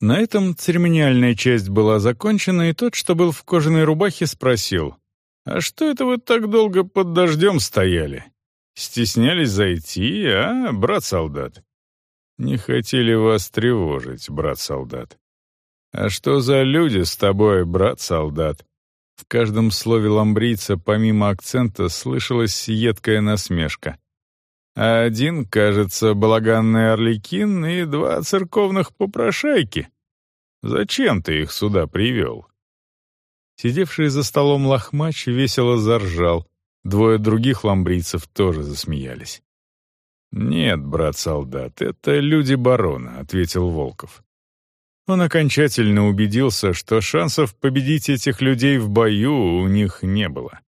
На этом церемониальная часть была закончена, и тот, что был в кожаной рубахе, спросил, «А что это вы так долго под дождем стояли? Стеснялись зайти, а, брат-солдат?» «Не хотели вас тревожить, брат-солдат». «А что за люди с тобой, брат-солдат?» В каждом слове ламбрийца, помимо акцента, слышалась едкая насмешка. Один, кажется, балаганный орликин и два церковных попрошайки. Зачем ты их сюда привел?» Сидевший за столом лохмач весело заржал. Двое других ламбрийцев тоже засмеялись. «Нет, брат-солдат, это люди барона», — ответил Волков. Он окончательно убедился, что шансов победить этих людей в бою у них не было.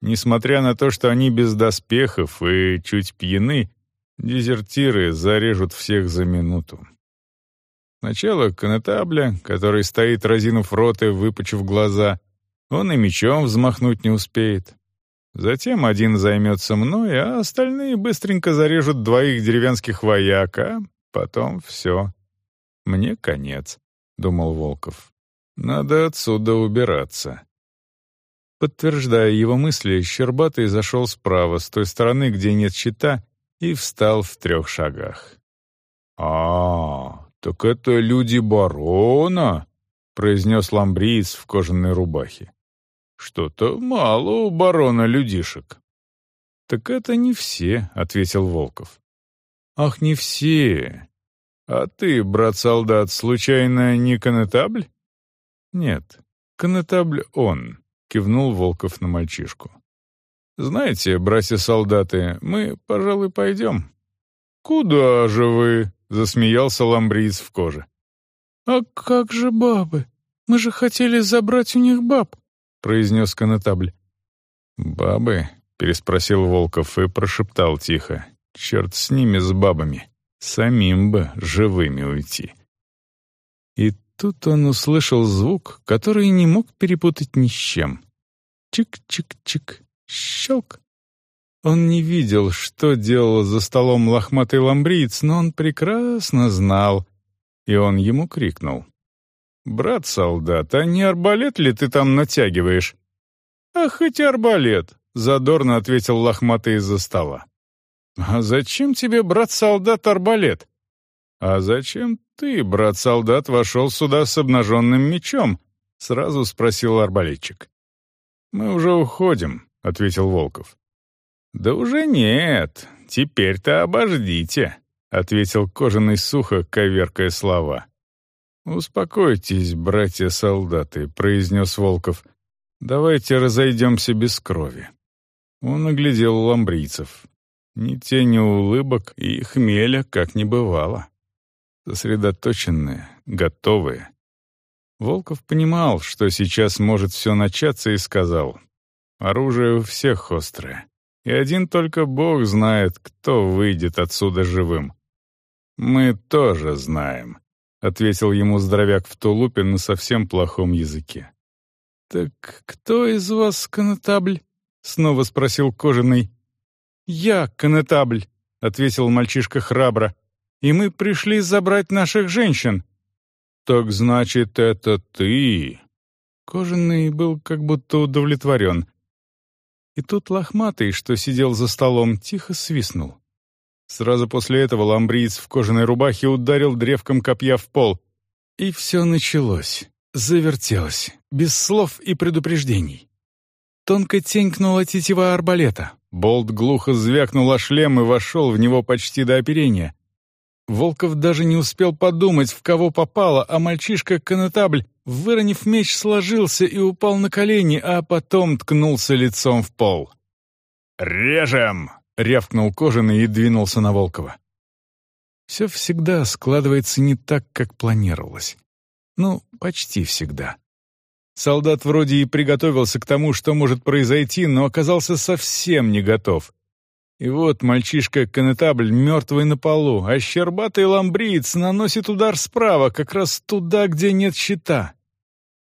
Несмотря на то, что они без доспехов и чуть пьяны, дезертиры зарежут всех за минуту. Сначала конетабля, который стоит, разинув рот и выпучив глаза, он и мечом взмахнуть не успеет. Затем один займется мной, а остальные быстренько зарежут двоих деревенских вояк, а потом все. Мне конец, — думал Волков. Надо отсюда убираться. Подтверждая его мысли, Щербатый зашел справа, с той стороны, где нет щита, и встал в трех шагах. «А, так это люди барона», — произнес ламбриец в кожаной рубахе. «Что-то мало у барона людишек». «Так это не все», — ответил Волков. «Ах, не все. А ты, брат-солдат, случайно не конетабль?» «Нет, конетабль он», — кивнул Волков на мальчишку. «Знаете, братья-солдаты, мы, пожалуй, пойдем». «Куда же вы?» — засмеялся ламбриец в коже. «А как же бабы? Мы же хотели забрать у них баб», — произнес конетабль. «Бабы?» — переспросил Волков и прошептал тихо. «Черт с ними, с бабами. Самим бы живыми уйти». И тут он услышал звук, который не мог перепутать ни с чем. Чик-чик-чик, щелк. Он не видел, что делал за столом лохматый ламбриец, но он прекрасно знал, и он ему крикнул. «Брат-солдат, а не арбалет ли ты там натягиваешь?» «А хоть арбалет», — задорно ответил лохматый из-за стола. «А зачем тебе, брат-солдат, арбалет?» «А зачем ты, брат-солдат, вошел сюда с обнаженным мечом?» — сразу спросил арбалетчик. «Мы уже уходим», — ответил Волков. «Да уже нет, теперь-то обождите», — ответил кожаный сухо, коверкая слова. «Успокойтесь, братья-солдаты», — произнес Волков. «Давайте разойдемся без крови». Он оглядел ламбрийцев. Ни тени улыбок и хмеля как не бывало сосредоточенные, готовые. Волков понимал, что сейчас может все начаться, и сказал, «Оружие у всех острое, и один только Бог знает, кто выйдет отсюда живым». «Мы тоже знаем», — ответил ему здоровяк в тулупе на совсем плохом языке. «Так кто из вас конетабль?» — снова спросил Кожаный. «Я конетабль», — ответил мальчишка храбро и мы пришли забрать наших женщин». «Так значит, это ты?» Кожаный был как будто удовлетворен. И тут лохматый, что сидел за столом, тихо свистнул. Сразу после этого ламбриец в кожаной рубахе ударил древком копья в пол. И все началось, завертелось, без слов и предупреждений. Тонко тенькнула тетива арбалета. Болт глухо звякнул о шлем и вошел в него почти до оперения. Волков даже не успел подумать, в кого попало, а мальчишка-конетабль, выронив меч, сложился и упал на колени, а потом ткнулся лицом в пол. «Режем!» — рявкнул Кожаный и двинулся на Волкова. Все всегда складывается не так, как планировалось. Ну, почти всегда. Солдат вроде и приготовился к тому, что может произойти, но оказался совсем не готов. И вот мальчишка-конетабль мертвый на полу, а щербатый ламбриец наносит удар справа, как раз туда, где нет щита.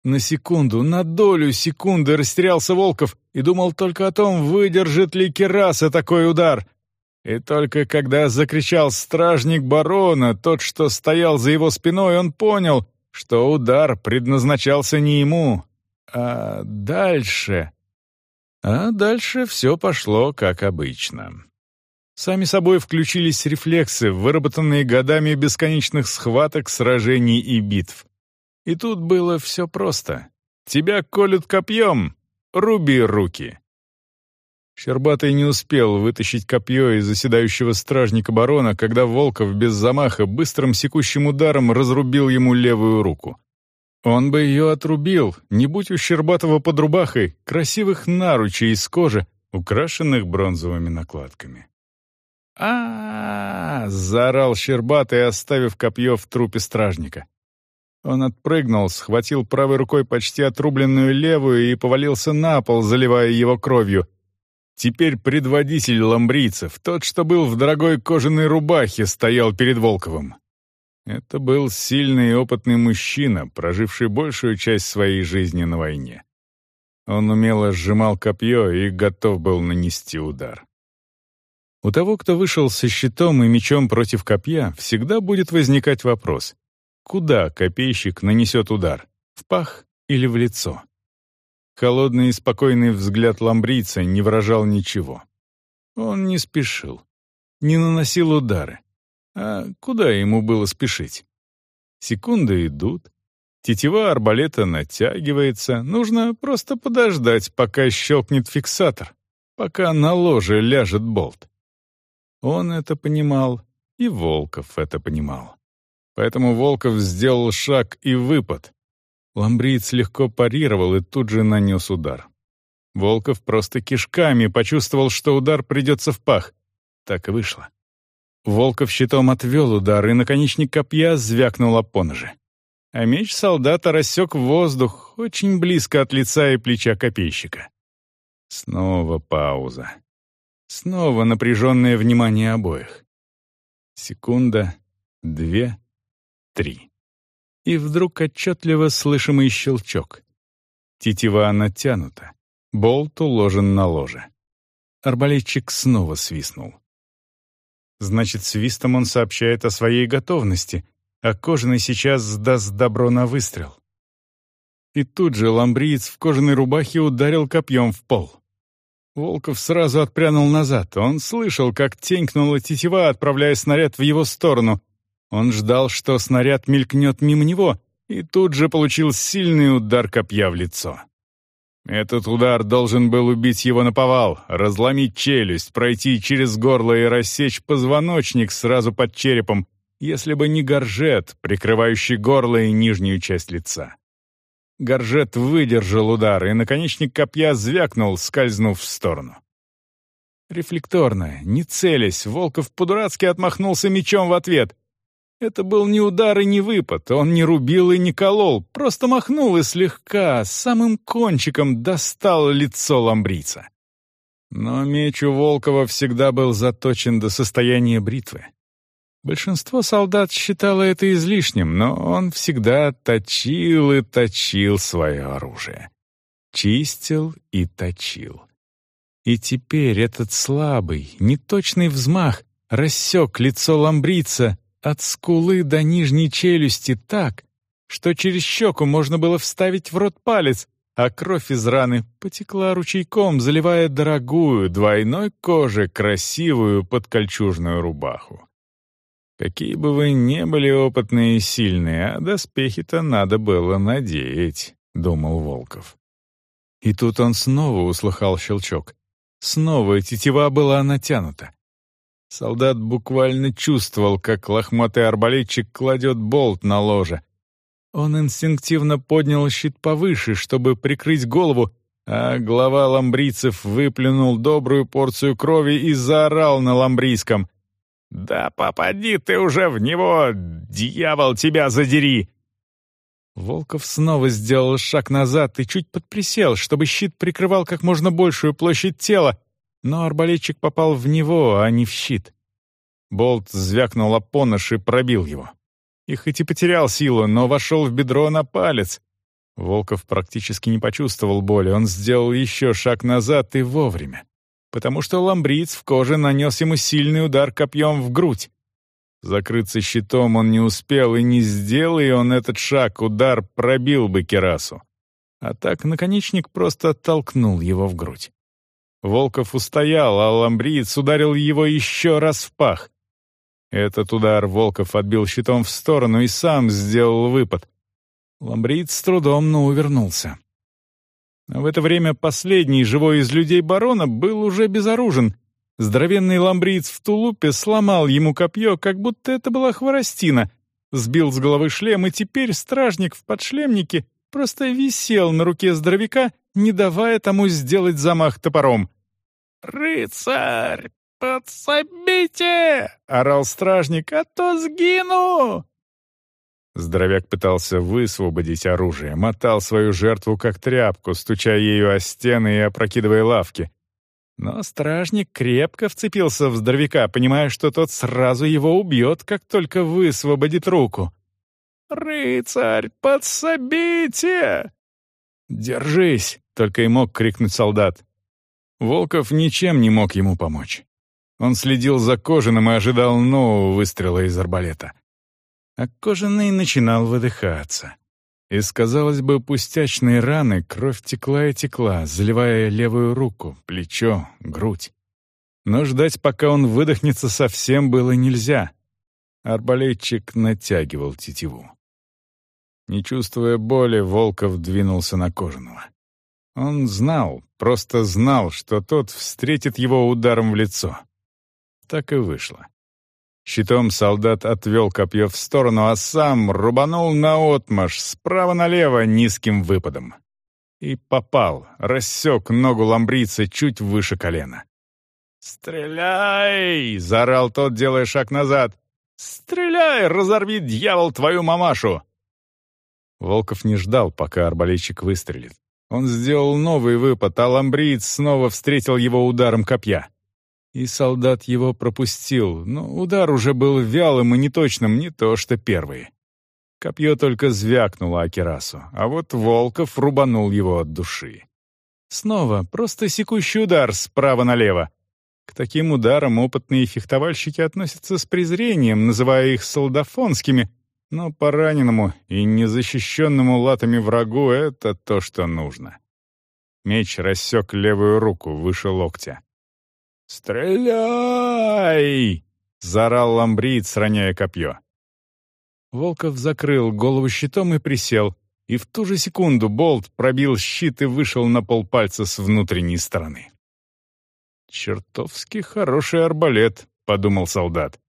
На секунду, на долю секунды растерялся Волков и думал только о том, выдержит ли Кераса такой удар. И только когда закричал стражник барона, тот, что стоял за его спиной, он понял, что удар предназначался не ему, а дальше... А дальше все пошло как обычно. Сами собой включились рефлексы, выработанные годами бесконечных схваток, сражений и битв. И тут было все просто. Тебя колют копьем, руби руки. Щербатый не успел вытащить копье из заседающего стражника барона, когда Волков без замаха быстрым секущим ударом разрубил ему левую руку. Он бы ее отрубил, не будь у Щербатова под рубахой красивых наручей из кожи, украшенных бронзовыми накладками а, -а, -а, заорал Щербатый, оставив копье в трупе стражника. Он отпрыгнул, схватил правой рукой почти отрубленную левую и повалился на пол, заливая его кровью. Теперь предводитель ламбрийцев, тот, что был в дорогой кожаной рубахе, стоял перед Волковым. Это был сильный и опытный мужчина, проживший большую часть своей жизни на войне. Он умело сжимал копье и готов был нанести удар. У того, кто вышел со щитом и мечом против копья, всегда будет возникать вопрос, куда копейщик нанесет удар, в пах или в лицо? Холодный и спокойный взгляд ламбрийца не выражал ничего. Он не спешил, не наносил удары. А куда ему было спешить? Секунды идут, тетива арбалета натягивается, нужно просто подождать, пока щелкнет фиксатор, пока на ложе ляжет болт. Он это понимал, и Волков это понимал. Поэтому Волков сделал шаг и выпад. Ламбриец легко парировал и тут же нанес удар. Волков просто кишками почувствовал, что удар придется в пах. Так и вышло. Волков щитом отвел удар, и наконечник копья звякнул о поноже. А меч солдата рассек воздух очень близко от лица и плеча копейщика. Снова пауза. Снова напряженное внимание обоих. Секунда, две, три. И вдруг отчетливо слышимый щелчок. Тетива натянута, болт уложен на ложе. Арбалетчик снова свистнул. Значит, свистом он сообщает о своей готовности, а кожаный сейчас сдаст добро на выстрел. И тут же ламбриец в кожаной рубахе ударил копьем в пол. Волков сразу отпрянул назад. Он слышал, как тенькнула тетива, отправляя снаряд в его сторону. Он ждал, что снаряд мелькнет мимо него, и тут же получил сильный удар копья в лицо. Этот удар должен был убить его на повал, разломить челюсть, пройти через горло и рассечь позвоночник сразу под черепом, если бы не горжет, прикрывающий горло и нижнюю часть лица. Горжет выдержал удар, и наконечник копья звякнул, скользнув в сторону. Рефлекторно, не целясь, Волков по-дурацки отмахнулся мечом в ответ. Это был не удар и не выпад, он не рубил и не колол, просто махнул и слегка, самым кончиком достал лицо ламбрийца. Но меч у Волкова всегда был заточен до состояния бритвы. Большинство солдат считало это излишним, но он всегда точил и точил свое оружие. Чистил и точил. И теперь этот слабый, неточный взмах рассек лицо ламбрица от скулы до нижней челюсти так, что через щеку можно было вставить в рот палец, а кровь из раны потекла ручейком, заливая дорогую, двойной кожи красивую подкольчужную рубаху. Какие бы вы ни были опытные и сильные, а доспехи-то надо было надеть, — думал Волков. И тут он снова услыхал щелчок. Снова тетива была натянута. Солдат буквально чувствовал, как лохматый арбалетчик кладет болт на ложе. Он инстинктивно поднял щит повыше, чтобы прикрыть голову, а глава ламбрийцев выплюнул добрую порцию крови и заорал на ламбрийском. «Да попади ты уже в него, дьявол, тебя задери!» Волков снова сделал шаг назад и чуть подприсел, чтобы щит прикрывал как можно большую площадь тела, но арбалетчик попал в него, а не в щит. Болт звякнул о понож и пробил его. И хоть и потерял силу, но вошел в бедро на палец. Волков практически не почувствовал боли, он сделал еще шаг назад и вовремя потому что ламбриц в коже нанес ему сильный удар копьем в грудь. Закрыться щитом он не успел, и не сделай он этот шаг, удар пробил бы керасу. А так наконечник просто оттолкнул его в грудь. Волков устоял, а ламбриец ударил его еще раз в пах. Этот удар Волков отбил щитом в сторону и сам сделал выпад. Ламбриец с трудом, но увернулся. А в это время последний живой из людей барона был уже безоружен. Здоровенный ламбриец в тулупе сломал ему копье, как будто это была хворостина, сбил с головы шлем, и теперь стражник в подшлемнике просто висел на руке здоровяка, не давая тому сделать замах топором. «Рыцарь, подсобите!» — орал стражник, «а то сгину!» Здоровяк пытался высвободить оружие, мотал свою жертву как тряпку, стуча ею о стены и опрокидывая лавки. Но стражник крепко вцепился в здоровяка, понимая, что тот сразу его убьет, как только высвободит руку. «Рыцарь, подсобите!» «Держись!» — только и мог крикнуть солдат. Волков ничем не мог ему помочь. Он следил за Кожаным и ожидал нового выстрела из арбалета. А Кожаный начинал выдыхаться. Из, казалось бы, пустячной раны кровь текла и текла, заливая левую руку, плечо, грудь. Но ждать, пока он выдохнется, совсем было нельзя. Арбалетчик натягивал тетиву. Не чувствуя боли, Волков двинулся на Кожаного. Он знал, просто знал, что тот встретит его ударом в лицо. Так и вышло. Щитом солдат отвел копье в сторону, а сам рубанул наотмашь справа налево низким выпадом. И попал, рассек ногу ламбрица чуть выше колена. «Стреляй!» — заорал тот, делая шаг назад. «Стреляй, разорви, дьявол, твою мамашу!» Волков не ждал, пока арбалетчик выстрелит. Он сделал новый выпад, а ламбриец снова встретил его ударом копья. И солдат его пропустил, но удар уже был вялым и неточным, не то что первый. Копье только звякнуло Акерасу, а вот Волков рубанул его от души. Снова просто секущий удар справа налево. К таким ударам опытные фехтовальщики относятся с презрением, называя их солдафонскими — но пораненному и незащищенному латами врагу это то, что нужно. Меч рассек левую руку выше локтя. «Стреляй!» — заорал ламбриец, роняя копье. Волков закрыл голову щитом и присел, и в ту же секунду болт пробил щит и вышел на полпальца с внутренней стороны. «Чертовски хороший арбалет», — подумал солдат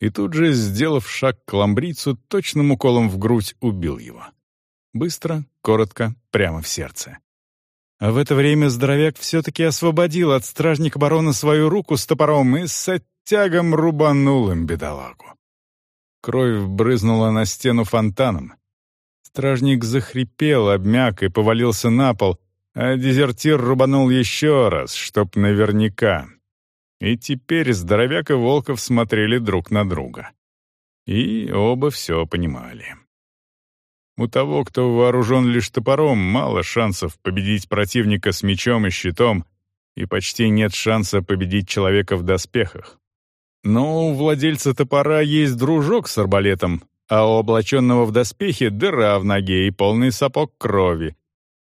и тут же, сделав шаг к ламбрийцу, точным уколом в грудь убил его. Быстро, коротко, прямо в сердце. А в это время здоровяк все-таки освободил от стражника барона свою руку с топором и с оттягом рубанул им бедолагу. Кровь брызнула на стену фонтаном. Стражник захрипел, обмяк и повалился на пол, а дезертир рубанул еще раз, чтоб наверняка, и теперь здоровяк и Волков смотрели друг на друга. И оба все понимали. У того, кто вооружен лишь топором, мало шансов победить противника с мечом и щитом, и почти нет шанса победить человека в доспехах. Но у владельца топора есть дружок с арбалетом, а у облаченного в доспехе дыра в ноге и полный сапог крови.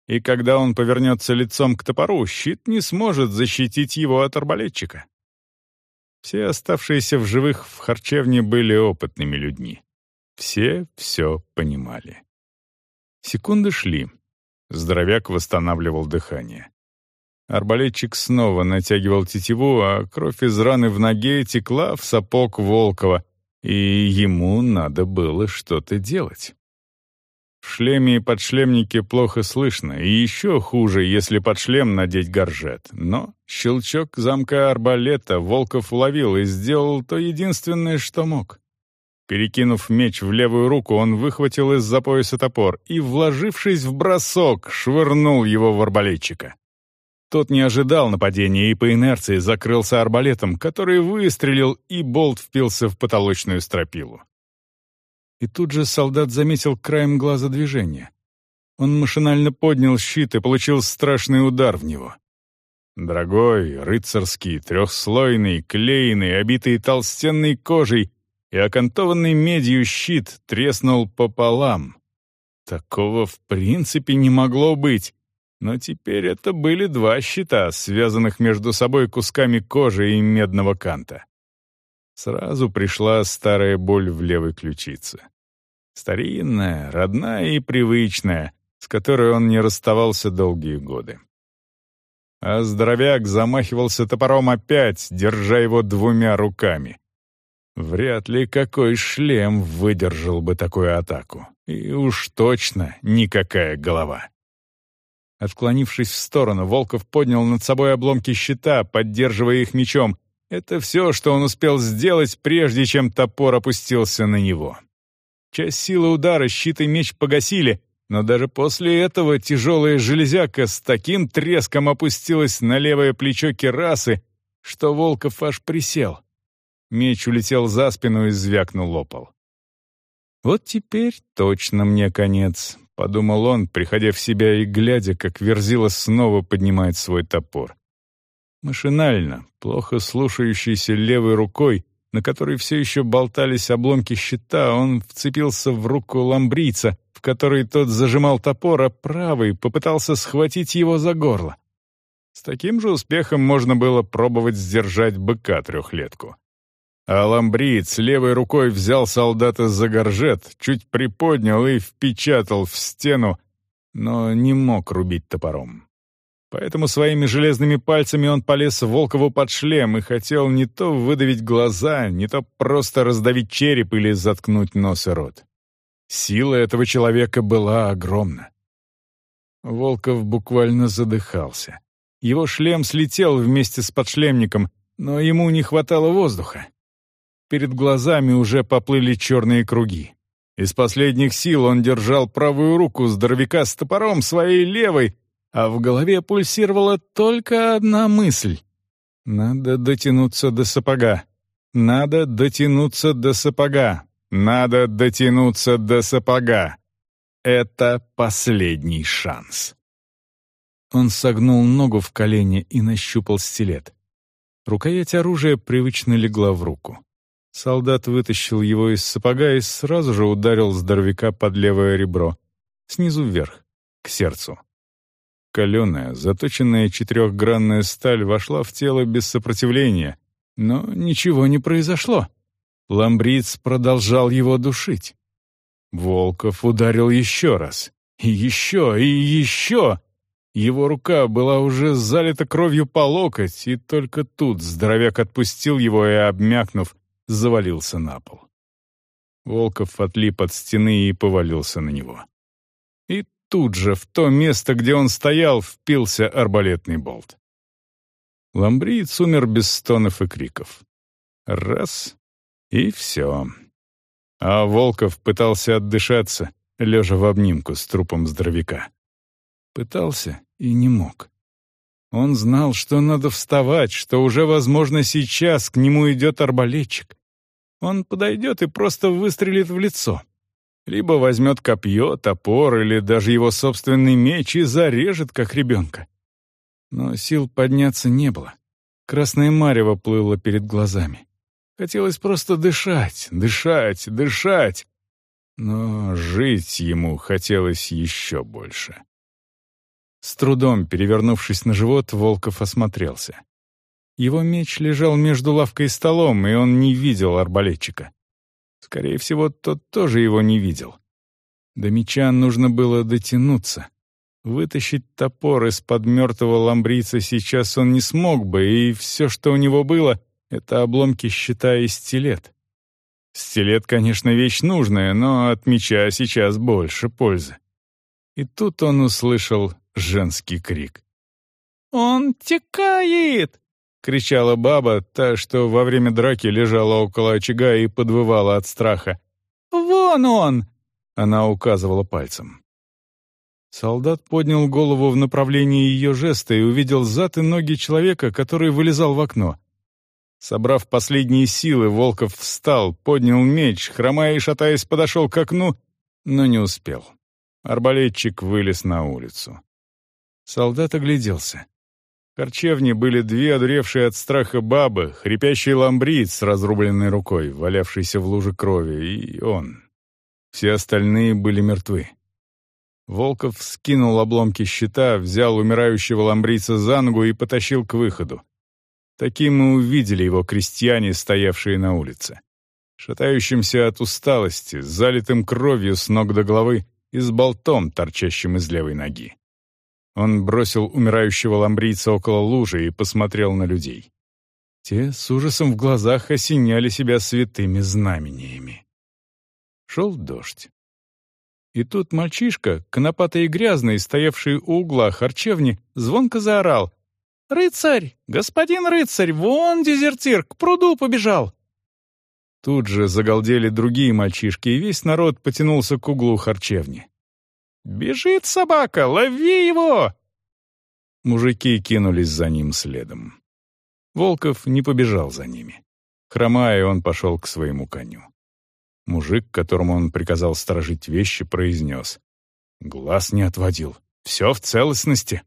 И когда он повернется лицом к топору, щит не сможет защитить его от арбалетчика. Все оставшиеся в живых в харчевне были опытными людьми. Все все понимали. Секунды шли. Здоровяк восстанавливал дыхание. Арбалетчик снова натягивал тетиву, а кровь из раны в ноге текла в сапог Волкова, и ему надо было что-то делать. В шлеме и подшлемнике плохо слышно, и еще хуже, если под шлем надеть горжет. Но щелчок замка арбалета Волков уловил и сделал то единственное, что мог. Перекинув меч в левую руку, он выхватил из-за пояса топор и, вложившись в бросок, швырнул его в арбалетчика. Тот не ожидал нападения и по инерции закрылся арбалетом, который выстрелил, и болт впился в потолочную стропилу. И тут же солдат заметил краем глаза движение. Он машинально поднял щит и получил страшный удар в него. Дорогой, рыцарский, трехслойный, клеенный, обитый толстенной кожей, и окантованный медью щит треснул пополам. Такого в принципе не могло быть, но теперь это были два щита, связанных между собой кусками кожи и медного канта. Сразу пришла старая боль в левой ключице. Старинная, родная и привычная, с которой он не расставался долгие годы. А здоровяк замахивался топором опять, держа его двумя руками. Вряд ли какой шлем выдержал бы такую атаку. И уж точно никакая голова. Отклонившись в сторону, Волков поднял над собой обломки щита, поддерживая их мечом. Это все, что он успел сделать, прежде чем топор опустился на него. Часть силы удара щит и меч погасили, но даже после этого тяжелая железяка с таким треском опустилась на левое плечо керасы, что Волков аж присел. Меч улетел за спину и звякнул о «Вот теперь точно мне конец», — подумал он, приходя в себя и глядя, как Верзила снова поднимает свой топор. Машинально, плохо слушающийся левой рукой, на которой все еще болтались обломки щита, он вцепился в руку ламбрийца, в которой тот зажимал топор, а правый попытался схватить его за горло. С таким же успехом можно было пробовать сдержать быка трехлетку. А ламбриец левой рукой взял солдата за горжет, чуть приподнял и впечатал в стену, но не мог рубить топором. Поэтому своими железными пальцами он полез Волкову под шлем и хотел не то выдавить глаза, не то просто раздавить череп или заткнуть нос и рот. Сила этого человека была огромна. Волков буквально задыхался. Его шлем слетел вместе с подшлемником, но ему не хватало воздуха перед глазами уже поплыли черные круги. Из последних сил он держал правую руку здоровяка с топором своей левой, а в голове пульсировала только одна мысль. «Надо дотянуться до сапога. Надо дотянуться до сапога. Надо дотянуться до сапога. Это последний шанс». Он согнул ногу в колени и нащупал стилет. Рукоять оружия привычно легла в руку. Солдат вытащил его из сапога и сразу же ударил здоровяка под левое ребро, снизу вверх, к сердцу. Каленая, заточенная четырехгранная сталь вошла в тело без сопротивления, но ничего не произошло. Ламбриц продолжал его душить. Волков ударил еще раз. И еще, и еще. Его рука была уже залита кровью по локоть, и только тут здоровяк отпустил его и, обмякнув, завалился на пол. Волков отлип от стены и повалился на него. И тут же в то место, где он стоял, впился арбалетный болт. Ламбриец умер без стонов и криков. Раз — и все. А Волков пытался отдышаться, лежа в обнимку с трупом здоровяка. Пытался и не мог. Он знал, что надо вставать, что уже, возможно, сейчас к нему идет арбалетчик. Он подойдет и просто выстрелит в лицо. Либо возьмет копье, топор или даже его собственный меч и зарежет, как ребенка. Но сил подняться не было. Красное марево плыло перед глазами. Хотелось просто дышать, дышать, дышать. Но жить ему хотелось еще больше. С трудом перевернувшись на живот, Волков осмотрелся. Его меч лежал между лавкой и столом, и он не видел арбалетчика. Скорее всего, тот тоже его не видел. До меча нужно было дотянуться. Вытащить топор из-под мертвого ламбрийца сейчас он не смог бы, и все, что у него было, — это обломки щита и стилет. Стилет, конечно, вещь нужная, но от меча сейчас больше пользы. И тут он услышал женский крик. «Он текает!» — кричала баба, та, что во время драки лежала около очага и подвывала от страха. «Вон он!» — она указывала пальцем. Солдат поднял голову в направлении ее жеста и увидел зад и ноги человека, который вылезал в окно. Собрав последние силы, Волков встал, поднял меч, хромая и шатаясь, подошел к окну, но не успел. Арбалетчик вылез на улицу. Солдат огляделся. Харчевне были две одуревшие от страха бабы, хрипящий ламбриц с разрубленной рукой, валявшийся в луже крови, и он. Все остальные были мертвы. Волков скинул обломки щита, взял умирающего ламбрица за ногу и потащил к выходу. Таким мы увидели его крестьяне, стоявшие на улице. Шатающимся от усталости, залитым кровью с ног до головы и с болтом, торчащим из левой ноги. Он бросил умирающего ламбрийца около лужи и посмотрел на людей. Те с ужасом в глазах осеняли себя святыми знамениями. Шел дождь. И тут мальчишка, конопатый и грязный, стоявший у угла харчевни, звонко заорал. «Рыцарь! Господин рыцарь! Вон дезертир! К пруду побежал!» Тут же загалдели другие мальчишки, и весь народ потянулся к углу харчевни. «Бежит собака! Лови его!» Мужики кинулись за ним следом. Волков не побежал за ними. Хромая, он пошел к своему коню. Мужик, которому он приказал сторожить вещи, произнес. «Глаз не отводил. Все в целостности».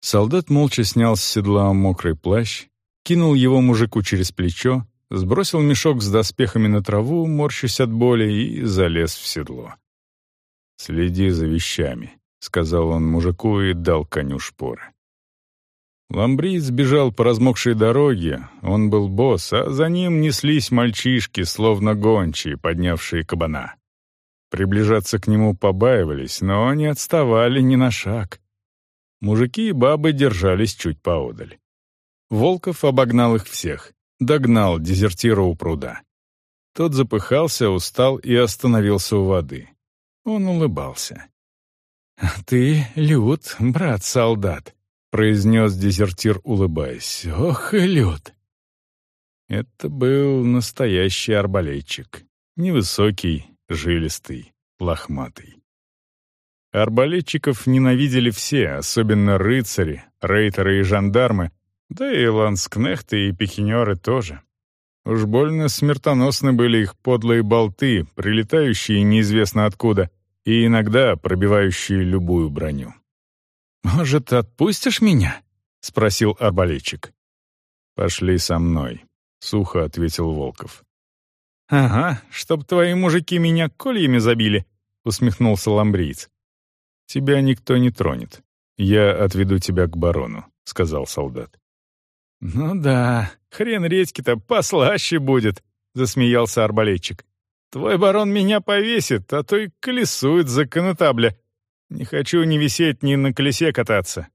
Солдат молча снял с седла мокрый плащ, кинул его мужику через плечо, сбросил мешок с доспехами на траву, морщась от боли, и залез в седло. «Следи за вещами», — сказал он мужику и дал коню шпоры. Ламбриец бежал по размокшей дороге, он был босс, а за ним неслись мальчишки, словно гончие, поднявшие кабана. Приближаться к нему побаивались, но не отставали ни на шаг. Мужики и бабы держались чуть поодаль. Волков обогнал их всех, догнал дезертира у пруда. Тот запыхался, устал и остановился у воды. Он улыбался. «Ты лют, брат-солдат», — произнес дезертир, улыбаясь. «Ох и лют!» Это был настоящий арбалетчик. Невысокий, жилистый, лохматый. Арбалетчиков ненавидели все, особенно рыцари, рейтеры и жандармы, да и ланскнехты и пехинеры тоже. Уж больно смертоносны были их подлые болты, прилетающие неизвестно откуда, и иногда пробивающие любую броню. «Может, отпустишь меня?» — спросил арбалетчик. «Пошли со мной», — сухо ответил Волков. «Ага, чтоб твои мужики меня кольями забили», — усмехнулся ламбриец. «Тебя никто не тронет. Я отведу тебя к барону», — сказал солдат. «Ну да, хрен редьки-то послаще будет», — засмеялся арбалетчик. «Твой барон меня повесит, а то и колесует за конотабля. Не хочу ни висеть, ни на колесе кататься».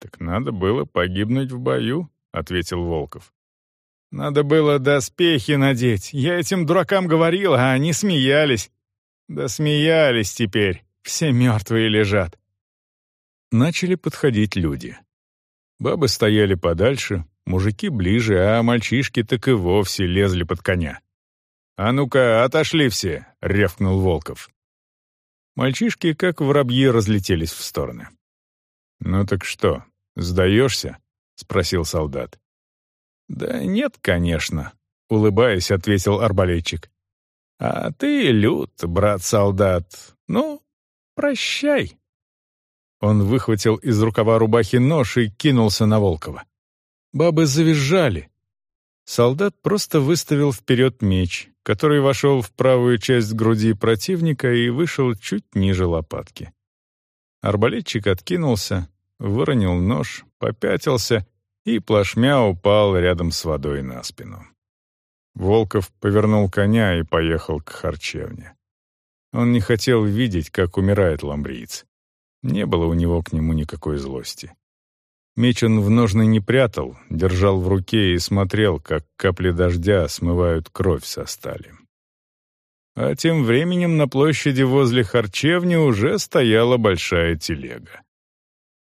«Так надо было погибнуть в бою», — ответил Волков. «Надо было доспехи надеть. Я этим дуракам говорил, а они смеялись. Да смеялись теперь. Все мертвые лежат». Начали подходить люди. Бабы стояли подальше, мужики ближе, а мальчишки так и вовсе лезли под коня. «А ну-ка, отошли все!» — рявкнул Волков. Мальчишки, как воробьи, разлетелись в стороны. «Ну так что, сдаешься?» — спросил солдат. «Да нет, конечно», — улыбаясь, ответил арбалетчик. «А ты лют, брат-солдат. Ну, прощай». Он выхватил из рукава рубахи нож и кинулся на Волкова. Бабы завизжали. Солдат просто выставил вперед меч, который вошел в правую часть груди противника и вышел чуть ниже лопатки. Арбалетчик откинулся, выронил нож, попятился и плашмя упал рядом с водой на спину. Волков повернул коня и поехал к харчевне. Он не хотел видеть, как умирает ламбриец. Не было у него к нему никакой злости. Меч он в ножны не прятал, держал в руке и смотрел, как капли дождя смывают кровь со стали. А тем временем на площади возле харчевни уже стояла большая телега.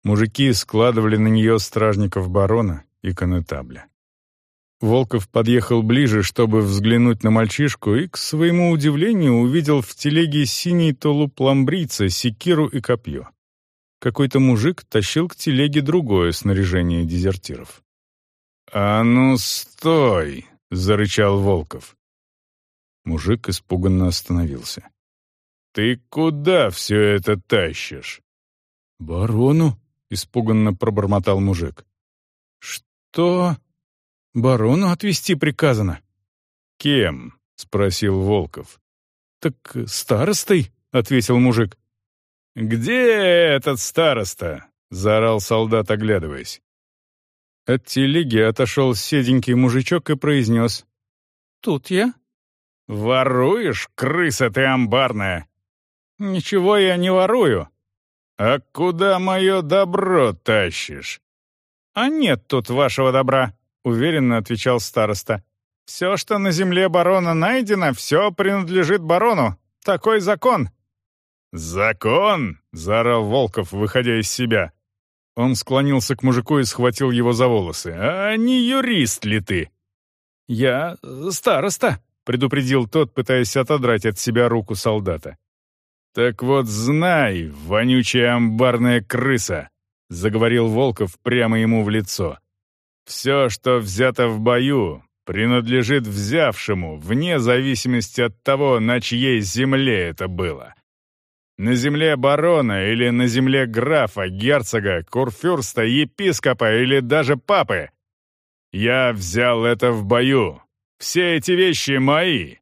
Мужики складывали на нее стражников барона и конетабля. Волков подъехал ближе, чтобы взглянуть на мальчишку, и, к своему удивлению, увидел в телеге синий тулуп ламбрийца, секиру и копье какой-то мужик тащил к телеге другое снаряжение дезертиров. «А ну, стой!» — зарычал Волков. Мужик испуганно остановился. «Ты куда все это тащишь?» «Барону», — испуганно пробормотал мужик. «Что? Барону отвезти приказано?» «Кем?» — спросил Волков. «Так старостой», — ответил мужик. «Где этот староста?» — заорал солдат, оглядываясь. От телеги отошел седенький мужичок и произнес. «Тут я». «Воруешь, крыса ты амбарная?» «Ничего я не ворую». «А куда мое добро тащишь?» «А нет тут вашего добра», — уверенно отвечал староста. «Все, что на земле барона найдено, все принадлежит барону. Такой закон». «Закон?» — заорал Волков, выходя из себя. Он склонился к мужику и схватил его за волосы. «А не юрист ли ты?» «Я староста», — предупредил тот, пытаясь отодрать от себя руку солдата. «Так вот знай, вонючая амбарная крыса!» — заговорил Волков прямо ему в лицо. «Все, что взято в бою, принадлежит взявшему, вне зависимости от того, на чьей земле это было. На земле барона или на земле графа, герцога, курфюрста, епископа или даже папы. Я взял это в бою. Все эти вещи мои.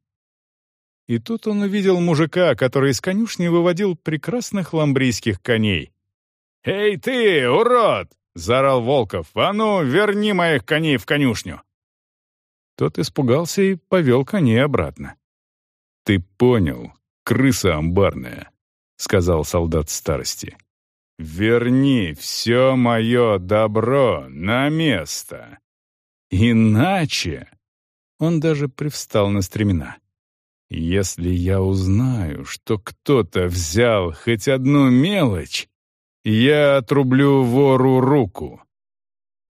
И тут он увидел мужика, который из конюшни выводил прекрасных ламбрийских коней. «Эй ты, урод!» — заорал Волков. «А ну, верни моих коней в конюшню!» Тот испугался и повел коней обратно. «Ты понял, крыса амбарная», — сказал солдат старости. «Верни все мое добро на место. Иначе...» Он даже привстал на стремена. Если я узнаю, что кто-то взял хоть одну мелочь, я отрублю вору руку».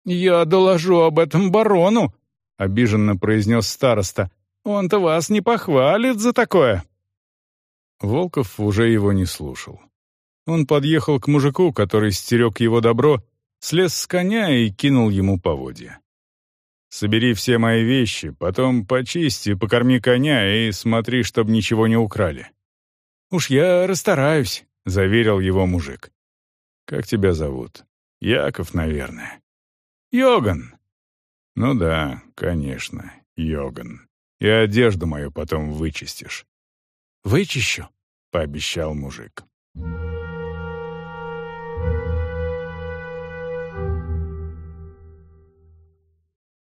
«Я доложу об этом барону», — обиженно произнес староста. «Он-то вас не похвалит за такое». Волков уже его не слушал. Он подъехал к мужику, который стерег его добро, слез с коня и кинул ему поводья. Собери все мои вещи, потом почисти, покорми коня и смотри, чтобы ничего не украли». «Уж я расстараюсь», — заверил его мужик. «Как тебя зовут?» «Яков, наверное». «Йоган». «Ну да, конечно, Йоган. И одежду мою потом вычистишь». «Вычищу», — пообещал мужик. Thank you.